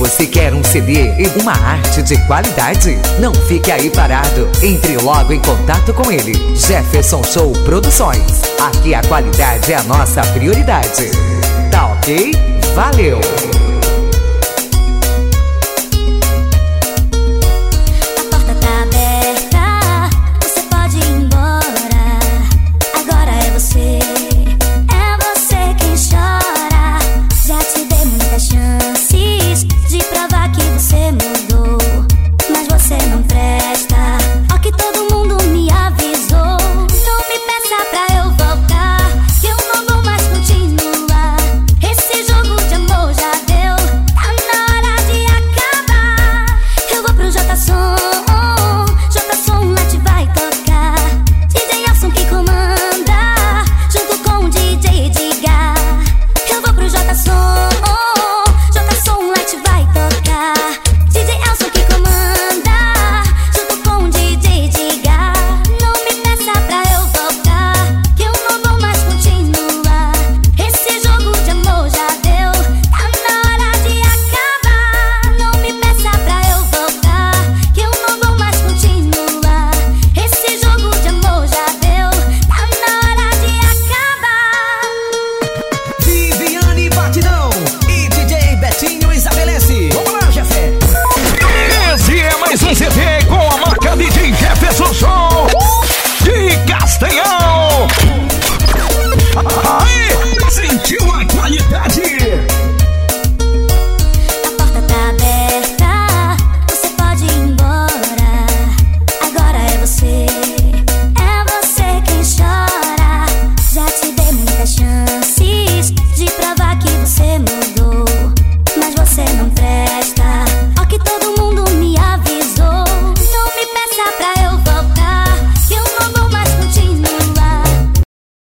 você quer um CD e uma arte de qualidade? Não fique aí parado. Entre logo em contato com ele. Jefferson Show Produções. Aqui a qualidade é a nossa prioridade. Tá ok? Valeu!